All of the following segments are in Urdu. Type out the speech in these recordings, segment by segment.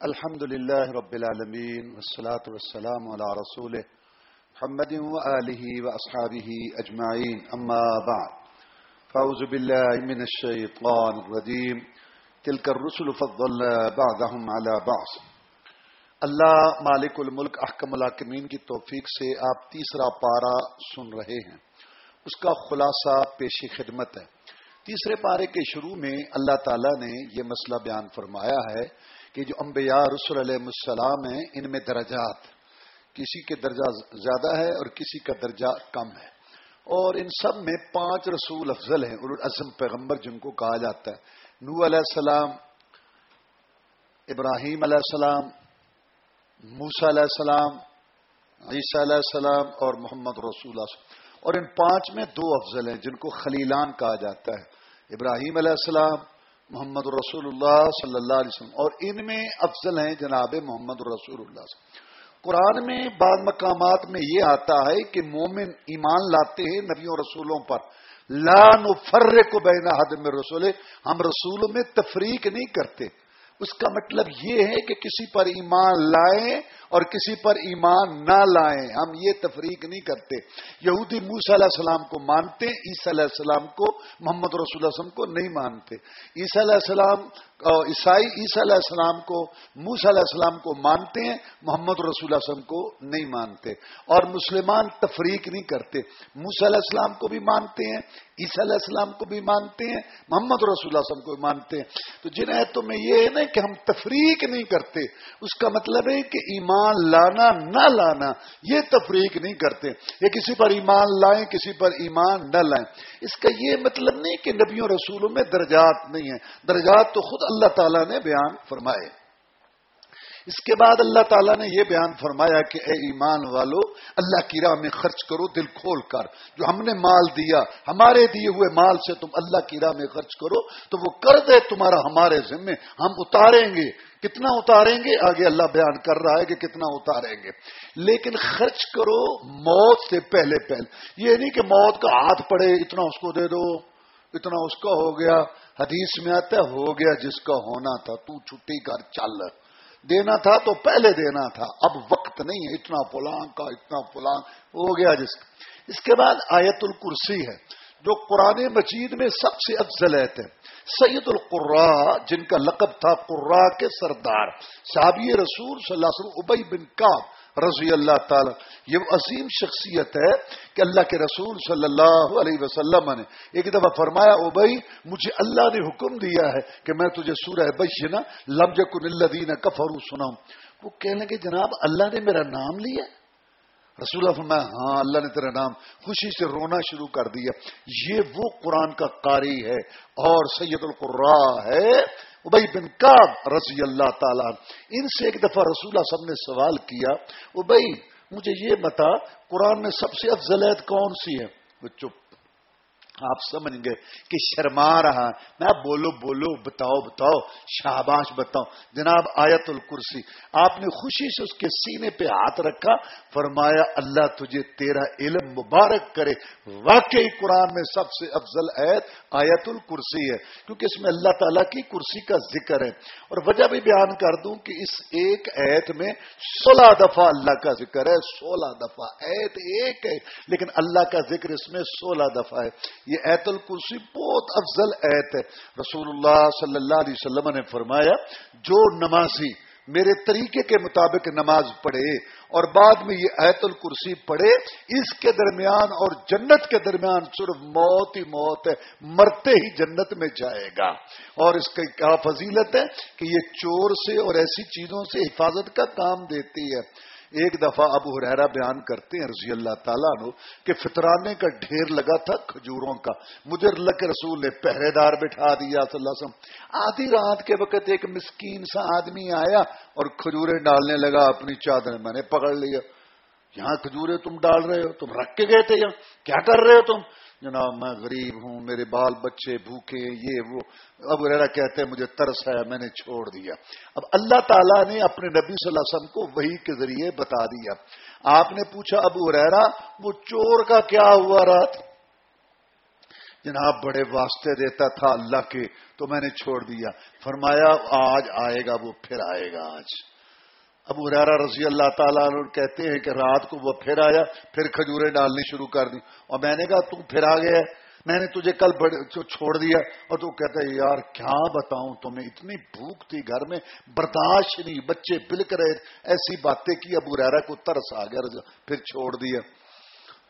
الحمد لله رب العالمين والصلاة والسلام على رسوله محمد وآله وأصحابه أجمعين. أما بعد، فأعوذ بالله من الشيطان الرجيم. تلك الرسل فضلنا بعضهم على بعض. اللہ مالک الملک احکم الحکمین کی توفیق سے آپ تیسرا پارا سن رہے ہیں۔ اس کا خلاصہ پیشی خدمت ہے۔ تیسرے پارے کے شروع میں اللہ تعالیٰ نے یہ مسئلہ بیان فرمایا ہے کہ جو انبیاء رسول علیہ السلام ہیں، ان میں درجات کسی کے درجہ زیادہ ہے اور کسی کا درجہ کم ہے۔ اور ان سب میں پانچ رسول افضل ہیں الازم پیغمبر جن کو کہا جاتا ہے۔ نو علیہ السلام، ابراہیم علیہ السلام موسا علیہ السلام، عیسیٰ علیہ السلام اور محمد رسول اللہ اور ان پانچ میں دو افضل ہیں جن کو خلیلان کہا جاتا ہے۔ ابراہیم علیہ السلام محمد رسول اللہ صلی اللہ علیہ وسلم۔ اور ان میں افضل ہیں جناب محمد رسول اللہ قرآن میں بعض مقامات میں یہ آتا ہے کہ مومن ایمان لاتے ہیں نبیوں رسولوں پر۔ لان فر کو حد میں رسول ہم رسولوں میں تفریق نہیں کرتے۔ اس کا مطلب یہ ہے کہ کسی پر ایمان لائیں اور کسی پر ایمان نہ لائیں۔ ہم یہ تفریق نہیں کرتے۔ یہودی موسیٰ علیہ السلام کو مانتے، عیسیٰ علیہ السلام کو، محمد رسول اللہ وسلم کو نہیں مانتے۔ عیسیٰ علیہ السلام عیسائی عیسیٰ علیہ السلام کو، موسیٰ علیہ السلام کو مانتے ہیں، محمد رسول اللہ وسلم کو نہیں مانتے۔ اور مسلمان تفریق نہیں کرتے۔ موسیٰ علیہ السلام کو بھی مانتے ہیں، عیسیٰ علیہ السلام کو بھی مانتے ہیں، محمد رسول اللہ وسلم کو بھی مانتے ہیں۔ تو جن ایتوں میں یہ ہے نا کہ ہم تفریق نہیں کرتے، اس کا مطلب ہے کہ ایمان ایمان لانا، نہ لانا، یہ تفریق نہیں کرتے۔ یہ کسی پر ایمان لائیں، کسی پر ایمان نہ لائیں۔ اس کا یہ مطلب نہیں کہ نبیوں رسولوں میں درجات نہیں ہیں۔ درجات تو خود اللہ تعالیٰ نے بیان فرمائے۔ اس کے بعد اللہ تعالیٰ نے یہ بیان فرمایا کہ اے ایمان والو، اللہ کی راہ میں خرچ کرو، دل کھول کر۔ جو ہم نے مال دیا، ہمارے دیے ہوئے مال سے تم اللہ کی راہ میں خرچ کرو، تو وہ کر دے تمہارا ہمارے ذمے۔ ہم اتاریں گے۔ کتنا اتاریں گے؟ آگے اللہ بیان کر رہا ہے کہ کتنا اتاریں گے۔ لیکن خرچ کرو موت سے پہلے پہلے۔ یہ نہیں کہ موت کا ہاتھ پڑے، اتنا اس کو دے دو۔ اتنا اس کا ہو گیا، حدیث میں آتا ہے، ہو گیا جس کا ہونا تھا، تو چھٹی کر چل۔ دینا تھا تو پہلے دینا تھا، اب وقت نہیں ہے، اتنا فلان کا، اتنا فلان ہو گیا جس کا۔ اس کے بعد آیت الکرسی ہے، جو قرآن مجید میں سب سے افضل ہے۔ سید القرا جن کا لقب تھا قرا کے سردار۔ صحابی رسول صلی اللہ علیہ وسلم ابئی بن کاب رضی اللہ تعالی یہ عظیم شخصیت ہے کہ اللہ کے رسول صلی اللہ علیہ وسلم نے ایک دفعہ فرمایا، او بھائی، مجھے اللہ نے حکم دیا ہے کہ میں تجھے سورہ بشنا لمج کن اللہ کفرو سناؤں. وہ کہنے لگے، جناب، اللہ نے میرا نام لیا رسول اللہ فرمایا ہاں اللہ نے تیرا نام خوشی سے رونا شروع کر دیا یہ وہ قرآن کا قاری ہے اور سید القرا ہے ابئی بن کاب رضی اللہ تعالیٰ ان سے ایک دفعہ رسول اللہ سب نے سوال کیا ابئی مجھے یہ بتا، قرآن میں سب سے افضل کون سی ہے؟ وہ چپ آپ سمجھ گئے کہ شرما رہا میں بولو بولو، بتاؤ بتاؤ، شاباش بتاؤ۔ جناب آیت الکرسی، آپ نے خوشی سے اس کے سینے پہ ہاتھ رکھا۔ فرمایا، اللہ تجھے تیرا علم مبارک کرے۔ واقعی قرآن میں سب سے افضل عید آیت الکرسی ہے، کیونکہ اس میں اللہ تعالیٰ کی کرسی کا ذکر ہے۔ اور وجہ بھی بیان کر دوں کہ اس ایک ایت میں سولہ دفعہ اللہ کا ذکر ہے، سولہ دفعہ۔ ایت ایک ہے، لیکن اللہ کا ذکر اس میں سولہ دفعہ ہے۔ یہ ایت الکرسی بہت افضل ایت ہے۔ رسول اللہ صلی اللہ علیہ وسلم نے فرمایا، جو نمازی میرے طریقے کے مطابق نماز پڑھے اور بعد میں یہ ایت الکرسی پڑھے، اس کے درمیان اور جنت کے درمیان صرف موت ہی موت ہے، مرتے ہی جنت میں جائے گا۔ اور اس کی کیا فضیلت ہے کہ یہ چور سے اور ایسی چیزوں سے حفاظت کا کام دیتی ہے۔ ایک دفعہ ابو حرا بیان کرتے ہیں رضی اللہ تعالیٰ نو کہ فطرانے کا ڈھیر لگا تھا کھجوروں کا۔ مجھے اللہ کے رسول نے پہرے دار بٹھا دیا صلی اللہ علیہ وسلم۔ آدھی رات کے وقت ایک مسکین سا آدمی آیا اور کھجورے ڈالنے لگا اپنی چادر میں نے پکڑ لیا۔ یہاں کھجورے تم ڈال رہے ہو؟ تم رکھ کے گئے تھے یہاں؟ کیا کر رہے ہو تم؟ جناب میں غریب ہوں، میرے بال بچے بھوکے، یہ وہ۔ اب ریرا کہتے ہیں، مجھے ترس ہے، میں نے چھوڑ دیا۔ اب اللہ تعالیٰ نے اپنے نبی صلی اللہ علیہ وسلم کو وہی کے ذریعے بتا دیا۔ آپ نے پوچھا، ابو ریرا وہ چور کا کیا ہوا رات؟ جناب، بڑے واسطے دیتا تھا اللہ کے، تو میں نے چھوڑ دیا۔ فرمایا، آج آئے گا، وہ پھر آئے گا، آج۔ ابو ریرا رضی اللہ تعالیٰ کہتے ہیں کہ رات کو وہ پھر آیا، پھر کھجورے ڈالنی شروع کر دی اور میں نے کہا، تم پھر آ گیا میں نے تجھے کل چھوڑ دیا۔ اور تو کہتا ہے، یار، کیا بتاؤں تمہیں؟ اتنی بھوک تھی گھر میں، برداشت نہیں، بچے بلک رہے ایسی باتیں کی ابو ریرا کو ترس آ گیا پھر چھوڑ دیا۔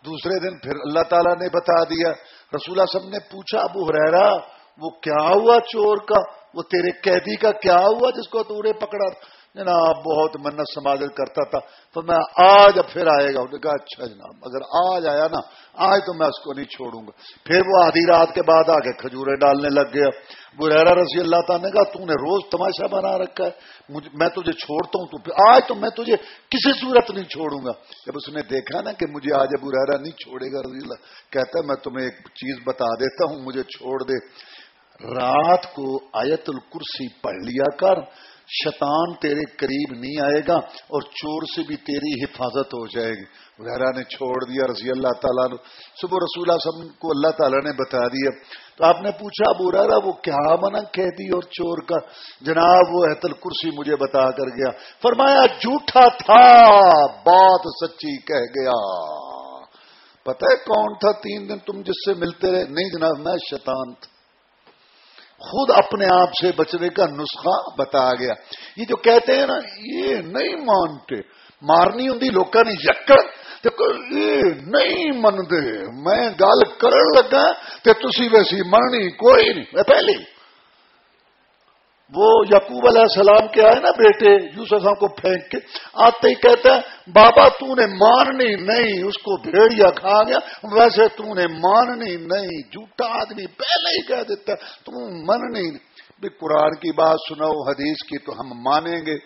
دوسرے دن پھر اللہ تعالیٰ نے بتا دیا۔ رسولہ سب نے پوچھا، ابو ریرا وہ کیا ہوا چور کا؟ وہ تیرے قیدی کا کیا ہوا جس کو تو پکڑا جناب، بہت منت سماجت کرتا تھا۔ تو میں آج اب پھر آئے گا۔ انہوں نے کہا اچھا جناب، اگر آج آیا نا، آج تو میں اس کو نہیں چھوڑوں گا۔ پھر وہ آدھی رات کے بعد آ کے کھجورے ڈالنے لگ گیا۔ برحرا رضی اللہ تعالیٰ نے کہا تو نے روز تماشا بنا رکھا ہے۔ میں تجھے چھوڑتا ہوں تو آج تو میں تجھے کسی صورت نہیں چھوڑوں گا۔ جب اس نے دیکھا نا کہ مجھے آج ابو رحرا نہیں چھوڑے گا، رضی اللہ کہتا ہے، میں تمہیں ایک چیز بتا دیتا ہوں، مجھے چھوڑ دے۔ رات کو آیت الکرسی پڑھ لیا کر شیطان تیرے قریب نہیں آئے گا اور چور سے بھی تیری حفاظت ہو جائے گی۔ وغیرہ نے چھوڑ دیا رضی اللہ تعالیٰ نے صبح رسول سب کو اللہ تعالیٰ نے بتا دیا۔ تو آپ نے پوچھا، ابو رارا وہ کیا منع کہتی اور چور کا؟ جناب، وہ احتل کرسی مجھے بتا کر گیا۔ فرمایا، جھوٹا تھا، بات سچی کہہ گیا۔ پتہ ہے کون تھا تین دن تم جس سے ملتے رہے؟ نہیں جناب، میں شیطان تھا۔ خود اپنے آپ سے بچنے کا نسخہ بتایا گیا۔ یہ جو کہتے ہیں نا، یہ نہیں مانتے۔ مارنی ہوں لوگوں نے یکڑ۔ یہ نہیں منتے۔ میں گل کرن لگا تو تھی ویسی مننی کوئی نہیں۔ پہلے وہ یقوب علیہ السلام کے آئے نا بیٹے، یوسف صاحب کو پھینک کے، آتے ہی کہتا ہے بابا تو نے ماننی نہیں، اس کو بھیڑیا کھا گیا، ویسے تو نے ماننی نہیں، جھوٹا آدمی پہلے ہی کہہ دیتا تم مننی بھی قرآن کی بات سناؤ، حدیث کی تو ہم مانیں گے،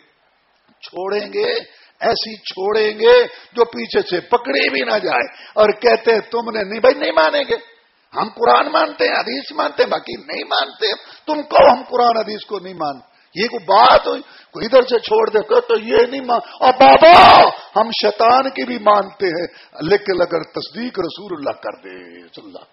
چھوڑیں گے، ایسی چھوڑیں گے جو پیچھے سے پکڑی بھی نہ جائے۔ اور کہتے تم نے نہیں، بھائی نہیں مانیں گے۔ ہم قرآن مانتے ہیں، حدیث مانتے ہیں، باقی نہیں مانتے تم کو ہم قرآن، حدیث کو نہیں مانتے۔ یہ کوئی بات ہوئی، کوئی ادھر سے چھوڑ دے تو یہ نہیں مان۔ اور بابا، ہم شیطان کی بھی مانتے ہیں، لیکن اگر تصدیق رسول اللہ کر دے اللہ۔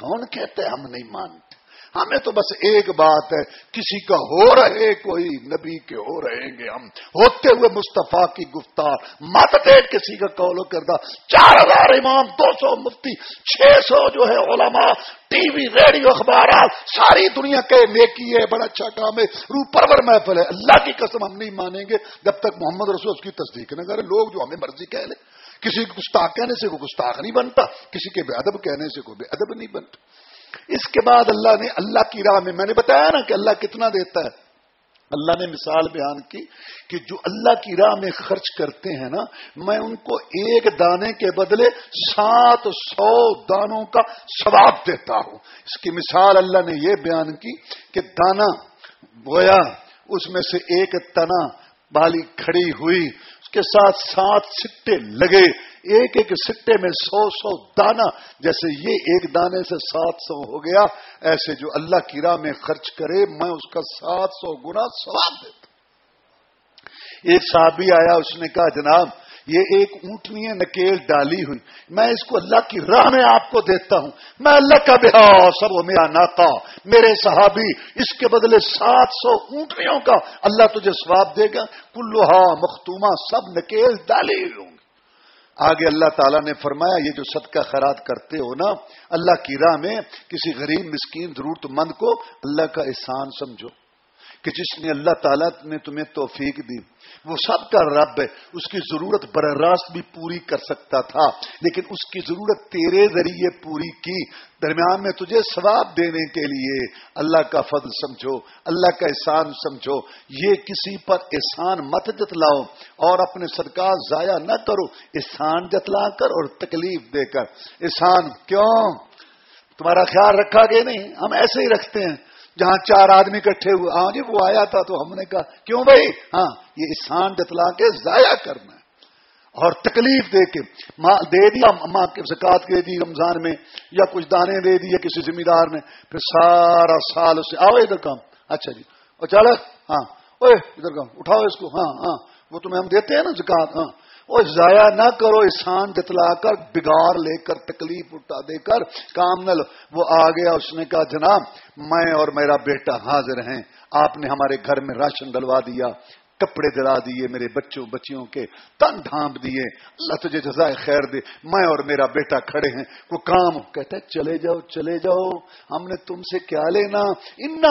کون کہتے ہم نہیں مانتے؟ ہمیں تو بس ایک بات ہے، کسی کا ہو رہے کوئی نبی کے ہو رہیں گے ہم۔ ہوتے ہوئے مصطفیٰ کی گفتار، مت ڈیٹ کسی کا کالو کردہ۔ چار ہزار امام، دو سو مفتی، چھ سو جو ہے علماء، ٹی وی، ریڈیو، اخبارات، ساری دنیا کے نیکی ہے، بڑا اچھا کام ہے۔ رو پرور محفل ہے۔ اللہ کی قسم ہم نہیں مانیں گے جب تک محمد رسول اس کی تصدیق نہ کرے۔ لوگ جو ہمیں مرضی کہہ لیں۔ کسی گستاخ کہنے سے کوئی گستاخ نہیں بنتا، کسی کے بے ادب کہنے سے کوئی بے ادب نہیں بنتا۔ اس کے بعد اللہ نے اللہ کی راہ میں میں نے بتایا نا کہ اللہ کتنا دیتا ہے۔ اللہ نے مثال بیان کی کہ جو اللہ کی راہ میں خرچ کرتے ہیں نا، میں ان کو ایک دانے کے بدلے سات سو دانوں کا ثواب دیتا ہوں۔ اس کی مثال اللہ نے یہ بیان کی کہ دانا بویا اس میں سے ایک تنا بالی کھڑی ہوئی کے ساتھ سات سٹے لگے، ایک ایک سٹے میں سو سو دانا جیسے یہ ایک دانے سے سات سو ہو گیا، ایسے جو اللہ کی راہ میں خرچ کرے، میں اس کا سات سو گنا سواب دیتا ایک صحابی آیا، اس نے کہا، جناب یہ ایک اونٹنی نکیل ڈالی ہوئی۔ میں اس کو اللہ کی راہ میں آپ کو دیتا ہوں۔ میں اللہ کا بہا سب میرا ناتا، میرے صحابی۔ اس کے بدلے سات سو اونٹنیوں کا اللہ تجھے سواب دے گا۔ کلوہا مختومہ سب نکیل ڈالی ہوں آگے اللہ تعالیٰ نے فرمایا، یہ جو صدقہ خیرات کرتے ہو نا، اللہ کی راہ میں کسی غریب، مسکین، ضرورت مند کو اللہ کا احسان سمجھو۔ کہ جس نے اللہ تعالیٰ نے تمہیں توفیق دی، وہ سب کا رب ہے۔ اس کی ضرورت براہ راست بھی پوری کر سکتا تھا، لیکن اس کی ضرورت تیرے ذریعے پوری کی۔ درمیان میں تجھے ثواب دینے کے لیے اللہ کا فضل سمجھو، اللہ کا احسان سمجھو۔ یہ کسی پر احسان مت جتلاؤ اور اپنے صدقات ضائع نہ کرو۔ احسان جتلا کر اور تکلیف دے کر۔ احسان کیوں؟ تمہارا خیال رکھا گیا نہیں؟ ہم ایسے ہی رکھتے ہیں۔ جہاں چار آدمی اکٹھے ہوئے ہاں جی وہ آیا تھا تو ہم نے کہا، کیوں بھائی؟ ہاں یہ احسان جتلا کے ضائع کرنا ہے۔ اور تکلیف دے کے دے دیا ماں کے زکات دے دی رمضان میں، یا کچھ دانے دے دیے کسی ذمہ دار نے پھر سارا سال اسے آؤ ادھر کام۔ اچھا جی اور چل ہاں اوے ادھر کام، اٹھاؤ اس کو ہاں ہاں۔ وہ تمہیں ہم دیتے ہیں نا زکات ہاں۔ وہ ضائع نہ کرو، احسان جتلا کر، بگاڑ لے کر، تکلیف اٹھا دے کر، کام نہ لو۔ وہ آ گیا، اس نے کہا، جناب، میں اور میرا بیٹا حاضر ہیں۔ آپ نے ہمارے گھر میں راشن ڈلوا دیا۔ کپڑے دلا دیے میرے بچوں بچیوں کے تن ڈھانپ دیے اللہ تجھے جزائے خیر دے۔ میں اور میرا بیٹا کھڑے ہیں، وہ کام کہتا ہے، چلے جاؤ چلے جاؤ، ہم نے تم سے کیا لینا؟ ان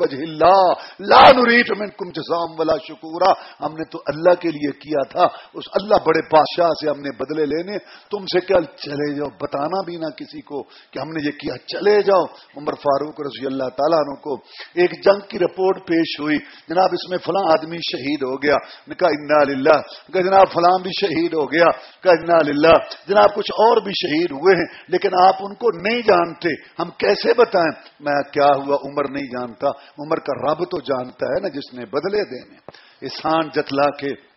وجہ اللہ، لا نریت من کم جزام والا شکورا۔ ہم نے تو اللہ کے لیے کیا تھا، اس اللہ بڑے بادشاہ سے ہم نے بدلے لینے۔ تم سے کیا، چلے جاؤ، بتانا بھی نہ کسی کو کہ ہم نے یہ کیا۔ چلے جاؤ۔ عمر فاروق رضی اللہ تعالیٰ کو ایک جنگ کی رپورٹ پیش ہوئی۔ جناب، اس میں فلاں آدمی شہید ہو گیا۔ کہا، انا للہ۔ کہ جناب، فلاں بھی شہید ہو گیا۔ کہ انا للہ۔ جناب، کچھ اور بھی شہید ہوئے ہیں، لیکن آپ ان کو نہیں جانتے۔ ہم کیسے بتائیں؟ میں کیا ہوا؟ عمر نہیں جانتا۔ عمر کا رب تو جانتا ہے نا، جس نے بدلے دینے۔ احسان جتلا کے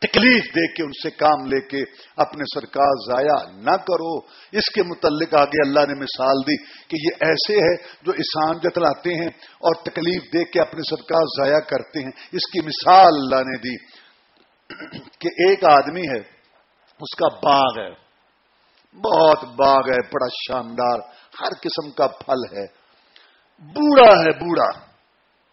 تکلیف دے کے ان سے کام لے کے اپنے سرکار ضائع نہ کرو۔ اس کے متعلق آگے اللہ نے مثال دی کہ یہ ایسے ہے جو احسان جتلاتے ہیں اور تکلیف دے کے اپنے سرکار ضائع کرتے ہیں۔ اس کی مثال اللہ نے دی کہ ایک آدمی ہے، اس کا باغ ہے۔ بہت باغ ہے، بڑا شاندار، ہر قسم کا پھل ہے۔ بوڑھا ہے، بوڑھا۔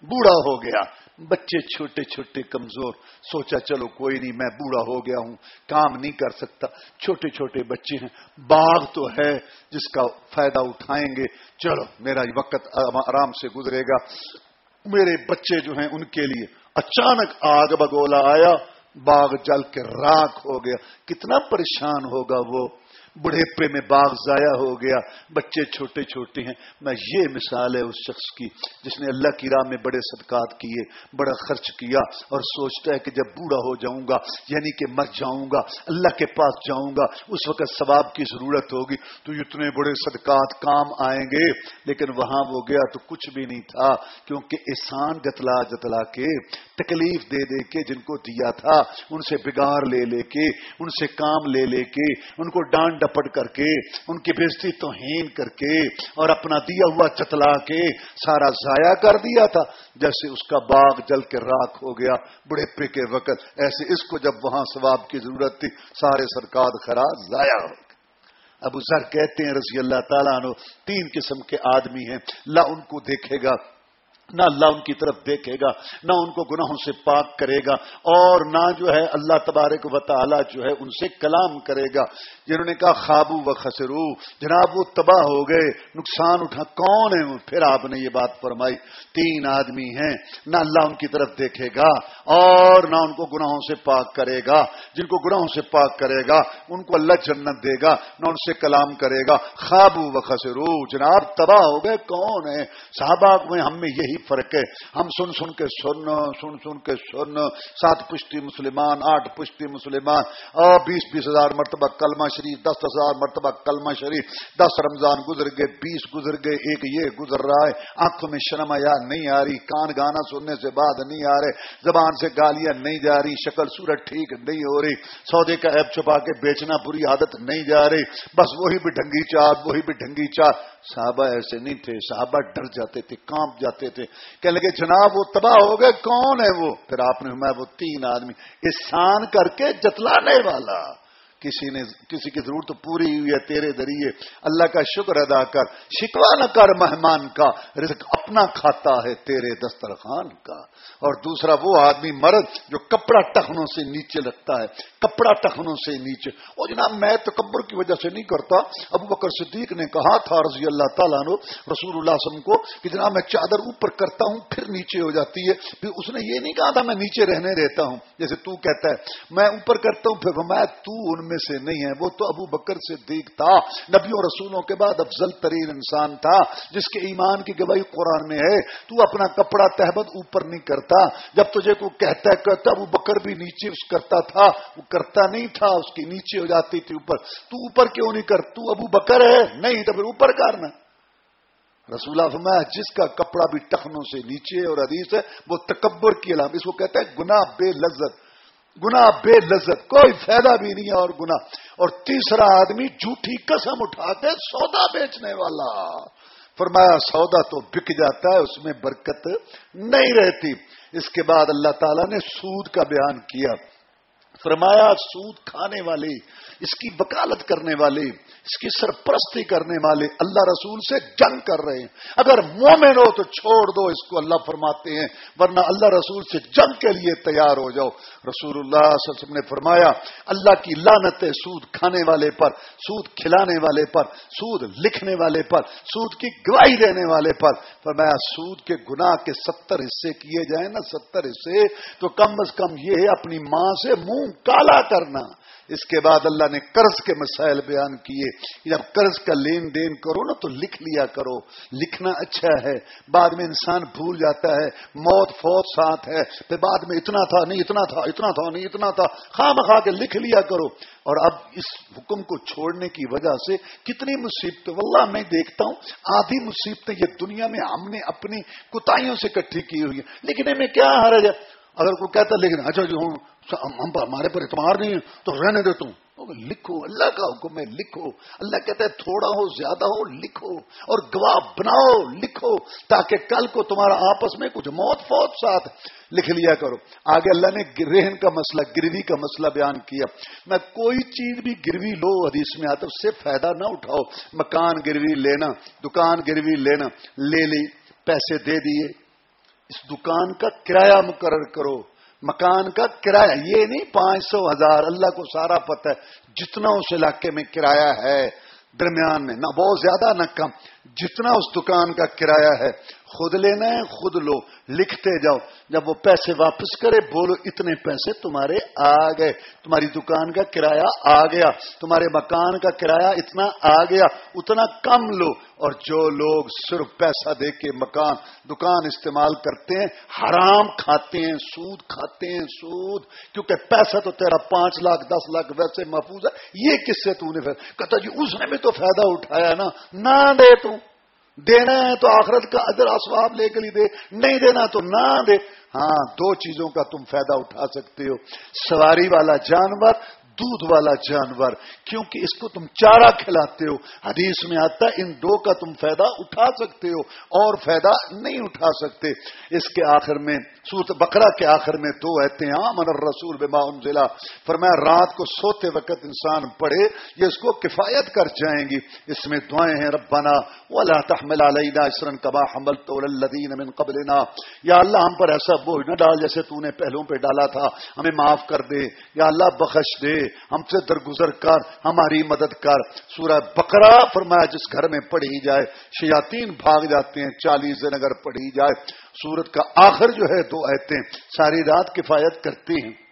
بوڑھا ہو گیا۔ بچے چھوٹے چھوٹے کمزور، سوچا چلو کوئی نہیں، میں بوڑھا ہو گیا ہوں، کام نہیں کر سکتا۔ چھوٹے چھوٹے بچے ہیں، باغ تو ہے جس کا فائدہ اٹھائیں گے۔ چلو، میرا وقت آرام سے گزرے گا۔ میرے بچے جو ہیں، ان کے لیے اچانک آگ بگولا آیا، باغ جل کے راک ہو گیا۔ کتنا پریشان ہوگا وہ۔ بڑھےپے میں باغ ضائع ہو گیا، بچے چھوٹے چھوٹے ہیں۔ میں یہ مثال ہے اس شخص کی، جس نے اللہ کی راہ میں بڑے صدقات کیے، بڑا خرچ کیا اور سوچتا ہے کہ جب بوڑھا ہو جاؤں گا یعنی کہ مر جاؤں گا، اللہ کے پاس جاؤں گا، اس وقت ثواب کی ضرورت ہوگی، تو اتنے بڑے صدقات کام آئیں گے۔ لیکن وہاں وہ گیا تو کچھ بھی نہیں تھا، کیونکہ احسان جتلا جتلا کے، تکلیف دے دے کے جن کو دیا تھا، ان سے بگاڑ لے لے کے، ان سے کام لے لے کے، ان کو ڈانٹ ڈپٹ کر کے، ان کی بےزتی توہین کر کے اور اپنا دیا ہوا چتلا کے سارا ضائع کر دیا تھا۔ جیسے اس کا باغ جل کے راک ہو گیا۔ بڑے پے کے وقت، ایسے اس کو جب وہاں ثواب کی ضرورت تھی، سارے سرکار خراب ضائع ہو ابو سر کہتے ہیں رضی اللہ تعالیٰ عنہ، تین قسم کے آدمی ہیں۔ لا ان کو دیکھے گا۔ نہ اللہ ان کی طرف دیکھے گا، نہ ان کو گناہوں سے پاک کرے گا اور نہ جو ہے اللہ تبارک و تعالی جو ہے ان سے کلام کرے گا۔ جنہوں نے کہا، خابو و خسرو، جناب وہ تباہ ہو گئے، نقصان اٹھا، کون ہے پھر آپ نے یہ بات فرمائی، تین آدمی ہیں، نہ اللہ ان کی طرف دیکھے گا اور نہ ان کو گناہوں سے پاک کرے گا۔ جن کو گناہوں سے پاک کرے گا، ان کو اللہ جنت دے گا، نہ ان سے کلام کرے گا۔ خابو و خسرو، جناب تباہ ہو گئے، کون ہے؟ صحابہ میں ہم میں یہی فرق ہے۔ ہم سن سن کے سن سن سن کے سن۔ سات پشتی مسلمان، آٹھ پشتی مسلمان۔ اور بیس بیس ہزار مرتبہ کلمہ شریف، دس ہزار مرتبہ کلمہ شریف۔ دس رمضان گزر گئے، بیس گزر گئے، ایک یہ گزر رہا ہے۔ آنکھوں میں شرم یا نہیں آ رہی۔ کان گانا سننے سے بعد نہیں آ رہے۔ زبان سے گالیاں نہیں جا رہی۔ شکل، صورت ٹھیک نہیں ہو رہی۔ سودے کا ایپ چھپا کے بیچنا بری عادت نہیں جا رہی۔ بس وہی بھی ڈھنگی چار وہی بھی ڈھنگی چار صحابہ ایسے نہیں تھے۔ صحابہ ڈر جاتے تھے، کانپ جاتے تھے۔ کہ لگے، جناب، وہ تباہ ہو گئے، کون ہے وہ؟ پھر آپ نے میں وہ تین آدمی، احسان کر کے جتلانے والا۔ کسی نے کسی کی ضرورت پوری ہوئی ہے، تیرے ذریعے اللہ کا شکر ادا کر شکوا نہ کر مہمان کا، رزق اپنا کھاتا ہے تیرے دسترخوان کا۔ اور دوسرا وہ آدمی مرد جو کپڑا ٹخنوں سے نیچے لگتا ہے، کپڑا ٹخنوں سے نیچے۔ اور جناب، میں تکبر کی وجہ سے نہیں کرتا۔ ابو بکر صدیق نے کہا تھا رضی اللہ تعالیٰ نو رسول اللہ وسلم کو کہ جناب، میں چادر اوپر کرتا ہوں، پھر نیچے ہو جاتی ہے۔ پھر اس نے یہ نہیں کہا تھا، میں نیچے رہنے رہتا ہوں۔ جیسے تو کہتا ہے، میں اوپر کرتا ہوں، پھر میں تو ان میں سے نہیں ہے۔ وہ تو ابو بکر سے دیکھ تھا۔ نبیوں رسولوں کے بعد افضل ترین انسان تھا۔ جس کے ایمان کی گواہی قرآن میں ہے۔ تو اپنا کپڑا تہبت اوپر نہیں کرتا۔ جب تجھے کو کہتا ہے کہتا ابو بکر بھی نیچے اس کرتا تھا، وہ کرتا نہیں تھا، اس کی نیچے ہو جاتی تھی اوپر۔ تو اوپر کیوں نہیں کر؟ تو ابو بکر ہے۔ نہیں تو پھر اوپر کرنا رسول فرمایا، جس کا کپڑا بھی ٹخنوں سے نیچے اور حدیث ہے، وہ تکبر کی علام اس کو کہتا ہے گنا بے لذت۔ گنا بے لذت، کوئی فائدہ بھی نہیں ہے اور گنا اور تیسرا آدمی جھوٹی قسم اٹھا کے سودا بیچنے والا۔ فرمایا، سودا تو بک جاتا ہے، اس میں برکت نہیں رہتی۔ اس کے بعد اللہ تعالیٰ نے سود کا بیان کیا۔ فرمایا، سود کھانے والے، اس کی وکالت کرنے والے، اس کی سرپرستی کرنے والے اللہ رسول سے جنگ کر رہے ہیں۔ اگر مومن ہو تو چھوڑ دو، اس کو اللہ فرماتے ہیں، ورنہ اللہ رسول سے جنگ کے لیے تیار ہو جاؤ۔ رسول اللہ صلی اللہ علیہ وسلم نے فرمایا، اللہ کی لانت سود کھانے والے پر، سود کھلانے والے پر، سود لکھنے والے پر، سود کی گواہی دینے والے پر۔ فرمایا، سود کے گناہ کے ستر حصے کیے جائیں نا، ستر حصے، تو کم از کم یہ ہے اپنی ماں سے منہ کالا کرنا۔ اس کے بعد اللہ نے قرض کے مسائل بیان کیے۔ جب قرض کا لین دین کرو نا تو لکھ لیا کرو۔ لکھنا اچھا ہے۔ بعد میں انسان بھول جاتا ہے۔ موت فوت ساتھ ہے۔ پھر بعد میں اتنا تھا، نہیں، اتنا تھا اتنا تھا، نہیں، اتنا تھا۔ خام خا کے لکھ لیا کرو۔ اور اب اس حکم کو چھوڑنے کی وجہ سے کتنی مصیبتیں، واللہ میں دیکھتا ہوں، آدھی مصیبتیں یہ دنیا میں ہم نے اپنی کتائیوں سے اکٹھی کی ہوئی ہیں۔ لکھنے میں کیا حرج ہے؟ اگر کوئی کہتا لیکن اچھا جی ہوں ہمارے پر اعتماد نہیں ہے، تو رہنے دیتا ہوں لکھو، اللہ کا حکم ہے، لکھو۔ اللہ کہتا ہے، تھوڑا ہو، زیادہ ہو، لکھو۔ اور گواہ بناؤ، لکھو۔ تاکہ کل کو تمہارا آپس میں کچھ موت فوت ساتھ لکھ لیا کرو۔ آگے اللہ نے رہن کا مسئلہ، گروی کا مسئلہ بیان کیا۔ میں کوئی چیز بھی گروی لو، حدیث میں آتا اس سے فائدہ نہ اٹھاؤ۔ مکان گروی لینا، دکان گروی لینا، لے لی، پیسے دے دیے۔ اس دکان کا کرایہ مقرر کرو۔ مکان کا کرایہ، یہ نہیں پانچ سو ہزار، اللہ کو سارا پتہ ہے، جتنا اس علاقے میں کرایہ ہے، درمیان میں، نہ بہت زیادہ، نہ کم۔ جتنا اس دکان کا کرایہ ہے، خود لینا ہے، خود لو، لکھتے جاؤ۔ جب وہ پیسے واپس کرے، بولو اتنے پیسے تمہارے آ گئے، تمہاری دکان کا کرایہ آ گیا، تمہارے مکان کا کرایہ اتنا آ گیا، اتنا کم لو۔ اور جو لوگ صرف پیسہ دے کے مکان، دکان استعمال کرتے ہیں، حرام کھاتے ہیں، سود کھاتے ہیں، سود۔ کیونکہ پیسہ تو تیرا پانچ لاکھ، دس لاکھ ویسے محفوظ ہے۔ یہ کس سے تو نے کہتا جی اس نے بھی تو فائدہ اٹھایا نا۔ نہ دے تو دینا ہے تو آخرت کا ادر اسواب لے کے لیے دے، نہیں دینا تو نہ دے۔ ہاں دو چیزوں کا تم فائدہ اٹھا سکتے ہو۔ سواری والا جانور دودھ والا جانور، کیونکہ اس کو تم چارہ کھلاتے ہو۔ حدیث میں آتا ہے، ان دو کا تم فائدہ اٹھا سکتے ہو اور فائدہ نہیں اٹھا سکتے۔ اس کے آخر میں سورت بکرا کے آخر میں دو ایتے ہیں من رسول بما ضلع فرمایا، رات کو سوتے وقت انسان پڑھے، یہ اس کو کفایت کر جائیں گی۔ اس میں دعائیں ہیں، ربنا ولا تحمل علینا اسرن کما حملت الذین من قبلنا۔ یا اللہ، ہم پر ایسا بوجھ نہ ڈال جیسے تو نے پہلوں پہ ڈالا تھا۔ ہمیں معاف کر دے۔ یا اللہ، بخش دے۔ ہم سے درگزر کر، ہماری مدد کر۔ سورہ بکرا فرمایا، جس گھر میں پڑھی جائے شیاتین بھاگ جاتے ہیں، چالیس دن اگر پڑھی جائے۔ سورت کا آخر جو ہے، دو ایتے ساری رات کفایت کرتی ہیں۔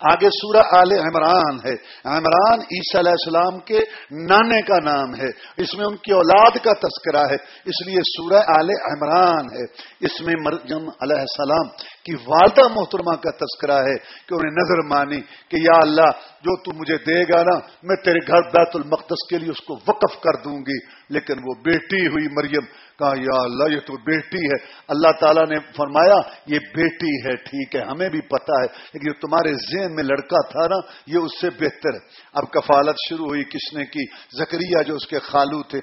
آگے سورہ آل عمران ہے۔ عمران عیسی علیہ السلام کے نانے کا نام ہے۔ اس میں ان کی اولاد کا تذکرہ ہے۔ اس لیے سورہ آل عمران ہے۔ اس میں مرجم علیہ السلام کی والدہ محترمہ کا تذکرہ ہے کہ انہیں نظر مانی کہ یا اللہ جو تو مجھے دے گا نا، میں تیرے گھر بیت المقدس کے لیے اس کو وقف کر دوں گی۔ لیکن وہ بیٹی ہوئی مریم کہا، یا اللہ، یہ تو بیٹی ہے۔ اللہ تعالیٰ نے فرمایا، یہ بیٹی ہے، ٹھیک ہے، ہمیں بھی پتا ہے، لیکن یہ تمہارے ذہن میں لڑکا تھا نا، یہ اس سے بہتر ہے۔ اب کفالت شروع ہوئی، کس نے کی؟ زکریہ جو اس کے خالو تھے۔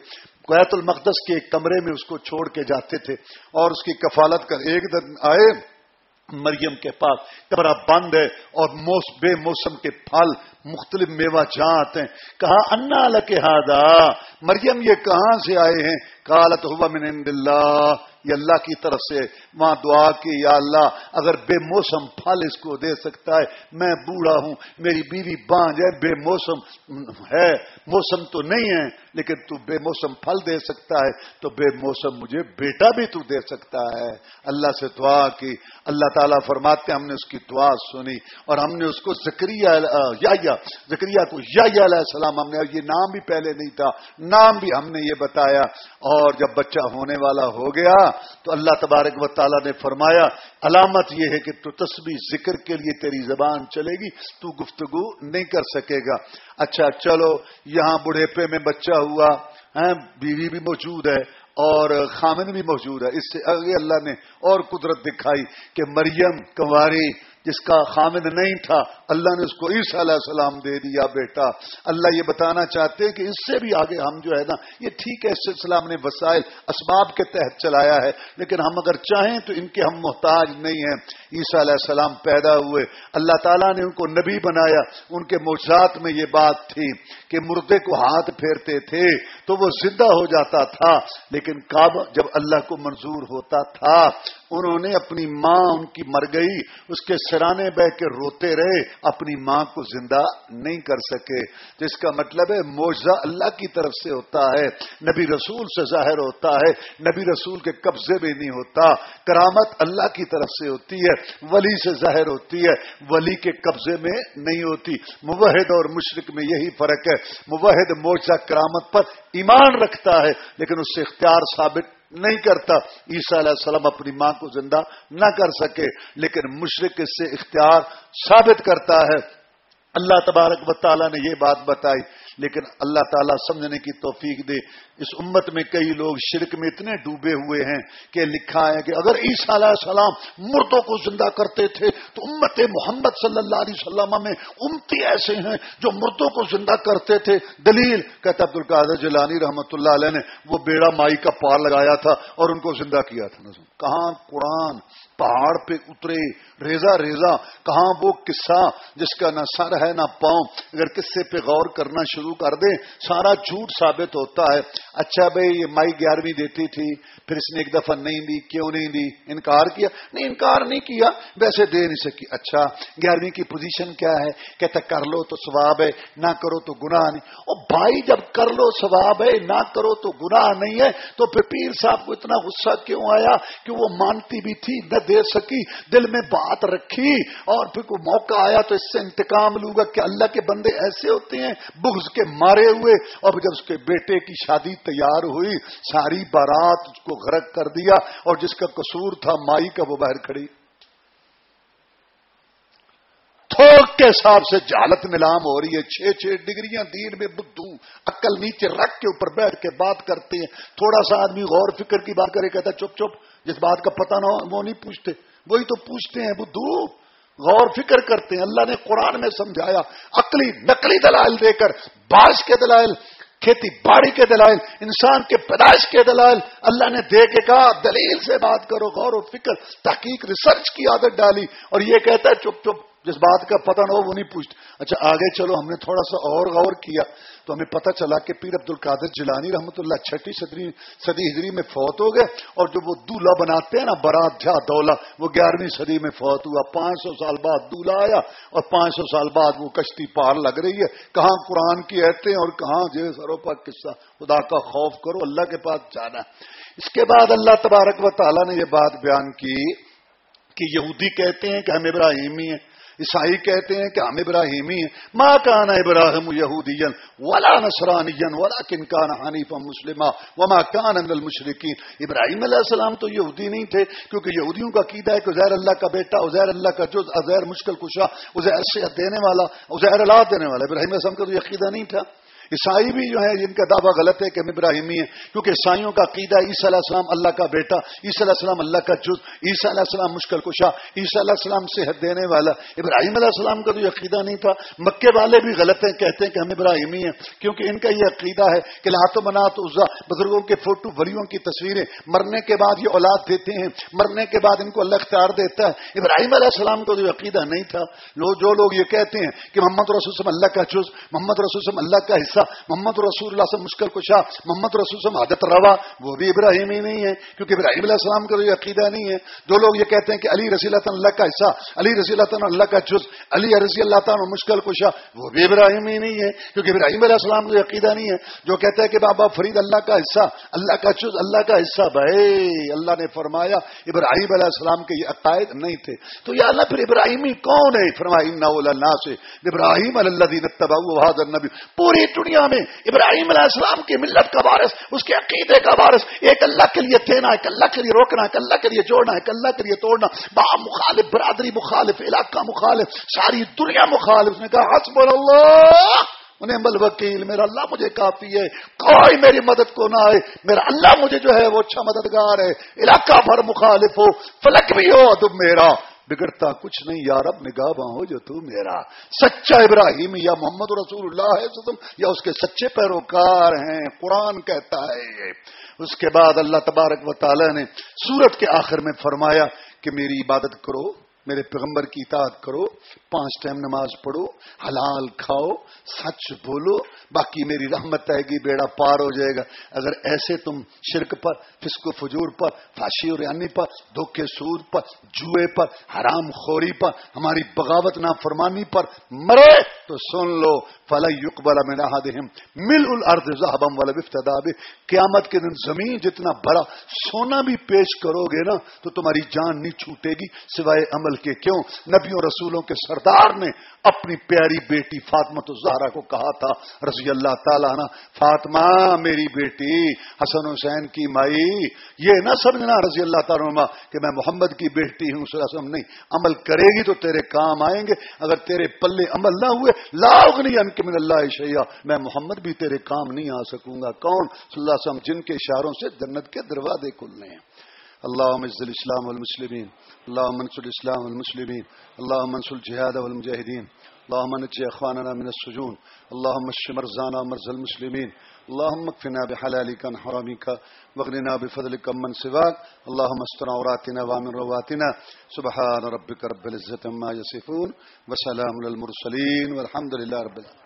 قیت المقدس کے ایک کمرے میں اس کو چھوڑ کے جاتے تھے اور اس کی کفالت کر ایک دن آئے۔ مریم کے پاس کمرہ بند ہے اور بے موسم کے پھل مختلف میوہ جہاں آتے ہیں۔ کہا، انا لکھا مریم یہ کہاں سے آئے ہیں؟ کالت ہوا من اللہ، یہ اللہ کی طرف سے وہاں دعا کی، یا اللہ، اگر بے موسم پھل اس کو دے سکتا ہے، میں بوڑھا ہوں، میری بیوی بانج ہے، بے موسم ہے، موسم تو نہیں ہے، لیکن تو بے موسم پھل دے سکتا ہے، تو بے موسم مجھے بیٹا بھی تو دے سکتا ہے۔ اللہ سے دعا کی۔ اللہ تعالیٰ فرماتے ہم نے اس کی دعا سنی اور ہم نے اس کو زکری یا زکریہ کو یا علیہ السلام، ہم نے یہ نام بھی پہلے نہیں تھا، نام بھی ہم نے یہ بتایا۔ اور جب بچہ ہونے والا ہو گیا تو اللہ تبارک و تعالیٰ نے فرمایا، علامت یہ ہے کہ تو تسبیح ذکر کے لیے تیری زبان چلے گی، تو گفتگو نہیں کر سکے گا۔ اچھا چلو، یہاں بڑھےپے میں بچہ ہوا ہاں، بیوی بھی موجود ہے اور خامن بھی موجود ہے۔ اس سے آگے اللہ نے اور قدرت دکھائی کہ مریم کنواری جس کا خامد نہیں تھا، اللہ نے اس کو عیسیٰ علیہ السلام دے دیا بیٹا۔ اللہ یہ بتانا چاہتے ہیں کہ اس سے بھی آگے ہم جو ہے نا، یہ ٹھیک ہے سلسلہ ہم نے وسائل، اسباب کے تحت چلایا ہے۔ لیکن ہم اگر چاہیں تو ان کے ہم محتاج نہیں ہیں۔ عیسیٰ علیہ السلام پیدا ہوئے۔ اللہ تعالیٰ نے ان کو نبی بنایا۔ ان کے موجات میں یہ بات تھی کہ مردے کو ہاتھ پھیرتے تھے تو وہ زندہ ہو جاتا تھا، لیکن کب جب اللہ کو منظور ہوتا تھا انہوں نے اپنی ماں ان کی مر گئی، اس کے سرانے بہ کے روتے رہے، اپنی ماں کو زندہ نہیں کر سکے۔ جس کا مطلب ہے موجہ اللہ کی طرف سے ہوتا ہے، نبی رسول سے ظاہر ہوتا ہے۔ نبی رسول کے قبضے میں نہیں ہوتا، کرامت اللہ کی طرف سے ہوتی ہے، ولی سے ظاہر ہوتی ہے۔ ولی کے قبضے میں نہیں ہوتی۔ مبحد اور مشرق میں یہی فرق ہے۔ مبحد موجہ کرامت پر ایمان رکھتا ہے، لیکن اس سے اختیار ثابت نہیں کرتا۔ عیسیٰ علیہ السلام اپنی ماں کو زندہ نہ کر سکے، لیکن مشرق اس سے اختیار ثابت کرتا ہے۔ اللہ تبارک و تعالیٰ نے یہ بات بتائی۔ لیکن اللہ تعالیٰ سمجھنے کی توفیق دے۔ اس امت میں کئی لوگ شرک میں اتنے ڈوبے ہوئے ہیں کہ لکھا ہے کہ اگر عیسیٰ علیہ السلام مردوں کو زندہ کرتے تھے تو امت محمد صلی اللہ علیہ وسلم میں امتی ایسے ہیں جو مردوں کو زندہ کرتے تھے۔ دلیل کہتا عبد القادر جلانی رحمت اللہ علیہ نے وہ بیڑا مائی کا پار لگایا تھا اور ان کو زندہ کیا تھا۔ کہاں قرآن پہاڑ پہ اترے ریزا ریزا کہاں وہ قصہ جس کا نہ سر ہے نہ پاؤں، اگر قصے پہ غور کرنا شروع کر دیں، سارا جھوٹ ثابت ہوتا ہے۔ اچھا بھائی، یہ مائی گیارہویں دیتی تھی، پھر اس نے ایک دفعہ نہیں دی، کیوں نہیں دی؟ انکار کیا؟ نہیں، انکار نہیں کیا، ویسے دے نہیں سکی۔ اچھا گیارہویں کی پوزیشن کیا ہے؟ کہتا کر لو تو ثواب ہے، نہ کرو تو گناہ نہیں۔ اور بھائی، جب کر لو ثواب ہے، نہ کرو تو گناہ نہیں ہے، تو پھر پیر صاحب کو اتنا غصہ کیوں آیا کہ وہ مانتی بھی تھی، نہ دے سکی، دل میں بات رکھی اور پھر کوئی موقع آیا تو اس سے انتقام لوں گا کہ اللہ کے بندے ایسے ہوتے ہیں، بغض کے مارے ہوئے اور جب اس کے بیٹے کی شادی تیار ہوئی، ساری بارات اس کو غرق کر دیا اور جس کا قصور تھا مائی کا، وہ باہر کھڑی۔ تھوک کے حساب سے جالت نیلام ہو رہی ہے، چھ چھ ڈگریاں دین میں بدھو عقل نیچے رکھ کے اوپر بیٹھ کے بات کرتے ہیں۔ تھوڑا سا آدمی غور فکر کی بات کرے، کہتا چپ چپ جس بات کا پتہ نہ ہو، وہ نہیں پوچھتے۔ وہی تو پوچھتے ہیں، بدھو، غور فکر کرتے ہیں۔ اللہ نے قرآن میں سمجھایا، عقلی، نقلی دلائل دے کر بارش کے دلائل، کھیتی باڑی کے دلائل، انسان کے پیدائش کے دلائل، اللہ نے دے کے کہا، دلیل سے بات کرو، غور و فکر، تحقیق ریسرچ کی عادت ڈالی۔ اور یہ کہتا ہے، چپ چپ، جس بات کا پتہ نہ ہو، وہ نہیں پوچھتے۔ اچھا آگے چلو، ہم نے تھوڑا سا اور غور کیا۔ تو ہمیں پتہ چلا کہ پیر عبد القادر جیلانی رحمۃ اللہ چھٹی صدی صدی ہجری میں فوت ہو گئے اور جو وہ دولہا بناتے ہیں نا، برات جھا دولا وہ گیارہویں صدی میں فوت ہوا، پانچ سو سال بعد دولہا آیا اور پانچ سو سال بعد وہ کشتی پار لگ رہی ہے۔ کہاں قرآن کی ایتے اور کہاں جو سرو پر قصہ؟ خدا کا خوف کرو، اللہ کے پاس جانا۔ اس کے بعد اللہ تبارک و تعالیٰ نے یہ بات بیان کی کہ یہودی کہتے ہیں کہ ہم ابراہیمی ہیں۔ عیسائی کہتے ہیں کہ ہم ابراہیمی ہیں۔ ماں کانا ابراہیم یہودین ولا نسرانی ولا کن کان حنیف مسلمہ وما کان المشرقین ابراہیم علیہ السلام تو یہودی نہیں تھے کیونکہ یہودیوں کا قیدا ہے کہ عزیر اللہ کا بیٹا عزیر اللہ کا جز عزیر مشکل کشا عزیر صحت دینے والا عزیر اللہ دینے والا۔ ابراہیم علیہ السلام کا تو یہ عقیدہ نہیں تھا۔ عیسائی بھی جو ہے جن کا دعویٰ غلط ہے کہ ہم ابراہیمی ہے کیونکہ عیسائیوں کا عقیدہ عیسیٰ علیہ السلام اللہ کا بیٹا، عیسیٰ علیہ السلام اللہ کا جز، عیسیٰ علیہ السلام مشکل کشا، عیسیٰ علیہ السلام صحت دینے والا۔ ابراہیم علیہ السلام کا تو یہ عقیدہ نہیں تھا۔ مکے والے بھی غلط ہیں، کہتے ہیں کہ ہم ابراہیمی ہیں، کیونکہ ان کا یہ عقیدہ ہے کہ لات و منات عزا، بزرگوں کے فوٹو ولیوں کی تصویریں۔ مرنے کے بعد یہ اولاد دیتے ہیں، مرنے کے بعد ان کو اللہ اختیار دیتا ہے۔ ابراہیم علیہ السلام کا تو یہ عقیدہ نہیں تھا۔ لوگ جو لوگ یہ کہتے ہیں کہ محمد رسول اللہ کا جز، محمد رسول اللہ کا حصہ محمد رسول اللہ سے مشکل کشا محمد رسول سے حاجت روا وہ بھی ابراہیم ہی نہیں ہے کیونکہ ابراہیم علیہ السلام کا یہ عقیدہ نہیں ہے جو لوگ یہ کہتے ہیں کہ علی رسی اللہ اللہ کا حصہ علی رسی اللہ تعالیٰ اللہ کا جز علی رضی اللہ تعالیٰ مشکل کشا وہ بھی ابراہیم ہی نہیں ہے کیونکہ ابراہیم علیہ السلام کا عقیدہ نہیں ہے جو کہتے ہیں کہ بابا فرید اللہ کا حصہ اللہ کا جز اللہ کا حصہ بھائی اللہ نے فرمایا ابراہیم علیہ السلام کے یہ عقائد نہیں تھے تو یہ اللہ پھر ابراہیمی کون ہے فرمائی سے ابراہیم اللہ دین تباہ نبی پوری دنیا میں ابراہیم علیہ السلام کی ملت کا وارث، اس کے عقیدے کا وارث، ایک اللہ کے لیے دینا ایک اللہ کے لیے روکنا، ایک اللہ کے لیے جوڑنا، ایک اللہ کے لیے توڑنا، با مخالف برادری مخالف، علاقہ مخالف، ساری دنیا مخالف۔ نے کہا حسب اللہ۔ انہیں مل وکیل، میرا اللہ مجھے کافی ہے، کوئی میری مدد کو نہ آئے، میرا اللہ مجھے جو ہے وہ اچھا مددگار ہے، علاقہ بھر مخالف ہو، فلک بھی ہو تم میرا۔ بگڑتا کچھ نہیں یار اب نگاہ ہو جو تو میرا۔ سچا ابراہیم یا محمد رسول اللہ ہے یا اس کے سچے پیروکار ہیں، قرآن کہتا ہے اس کے بعد اللہ تبارک و تعالی نے سورت کے آخر میں فرمایا کہ میری عبادت کرو۔ میرے پیغمبر کی اطاعت کرو، پانچ ٹائم نماز پڑھو، حلال کھاؤ، سچ بولو، باقی میری رحمت آئے گی، بیڑا پار ہو جائے گا۔ اگر ایسے تم شرک پر، فسق و فجور پر، فاشی اور یعنی پر، دھوکے سود پر، جوئے پر، حرام خوری پر، ہماری بغاوت نہ فرمانی پر مرے تو سن لو فلا یقبل من احدهم مل الارض ذهبا ولا افتدا قیامت کے دن زمین جتنا بڑا سونا بھی پیش کرو گے نا، تو تمہاری جان نہیں چھوٹے گی، سوائے عمل کے کیوں؟ نبیوں رسولوں کے سردار نے اپنی پیاری بیٹی فاطمہ تو زہرا کو کہا تھا، رضی اللہ تعالیٰ نا فاطمہ میری بیٹی، حسن حسین کی مائی، یہ نہ سمجھنا رضی اللہ تعالیٰ کہ میں محمد کی بیٹی ہوں سرسم نہیں، عمل کرے گی تو تیرے کام آئیں گے، اگر تیرے پلے عمل نہ ہوئے لاؤ نہیں ان کے من اللہ شیا میں محمد بھی تیرے کام نہیں آ سکوں گا، کون؟ صلی اللہ وسلم جن کے اشاروں سے جنت کے دروازے کھلنے ہیں۔ اللہ عزل اسلام والمسلمین اللهم انصر الإسلام والمسلمين. اللهم انصر الجهاد والمجاهدين. اللهم نجي أخواننا من السجون. اللهم اشف مرزانا ومرزى المسلمين. اللهم اكفنا بحلالك عن حرامك واغننا بفضلك من سواك. اللهم استر عوراتنا وامن رواتنا. سبحان ربك رب العزة ما يصفون. وسلام للمرسلين والحمد لله رب العالمين.